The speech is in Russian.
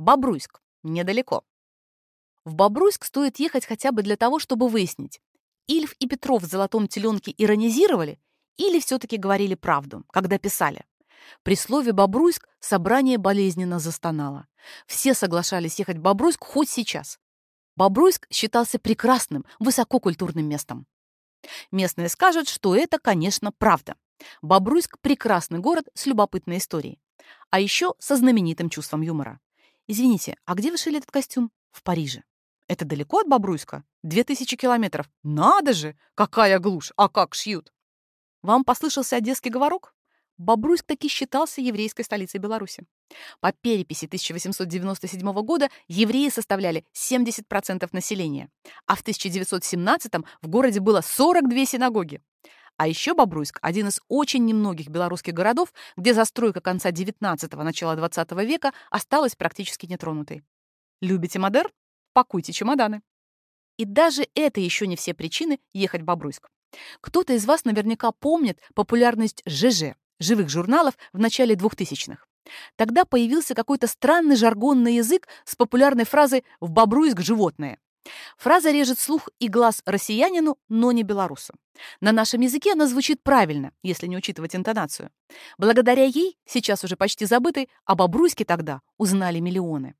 Бобруйск. Недалеко. В Бобруйск стоит ехать хотя бы для того, чтобы выяснить, Ильф и Петров в «Золотом теленке» иронизировали или все-таки говорили правду, когда писали. При слове «Бобруйск» собрание болезненно застонало. Все соглашались ехать в Бобруйск хоть сейчас. Бобруйск считался прекрасным, высококультурным местом. Местные скажут, что это, конечно, правда. Бобруйск – прекрасный город с любопытной историей. А еще со знаменитым чувством юмора. Извините, а где вы шили этот костюм? В Париже. Это далеко от Бобруйска? Две тысячи километров. Надо же! Какая глушь! А как шьют? Вам послышался одесский говорок? Бобруйск таки считался еврейской столицей Беларуси. По переписи 1897 года евреи составляли 70% населения, а в 1917 в городе было 42 синагоги. А еще Бобруйск – один из очень немногих белорусских городов, где застройка конца 19-го, начала 20 века осталась практически нетронутой. Любите модерн? Пакуйте чемоданы. И даже это еще не все причины ехать в Бобруйск. Кто-то из вас наверняка помнит популярность ЖЖ живых журналов в начале 2000-х. Тогда появился какой-то странный жаргонный язык с популярной фразой «в Бобруйск животное». Фраза режет слух и глаз россиянину, но не белорусу. На нашем языке она звучит правильно, если не учитывать интонацию. Благодаря ей, сейчас уже почти забытой, о Бобруйске тогда узнали миллионы.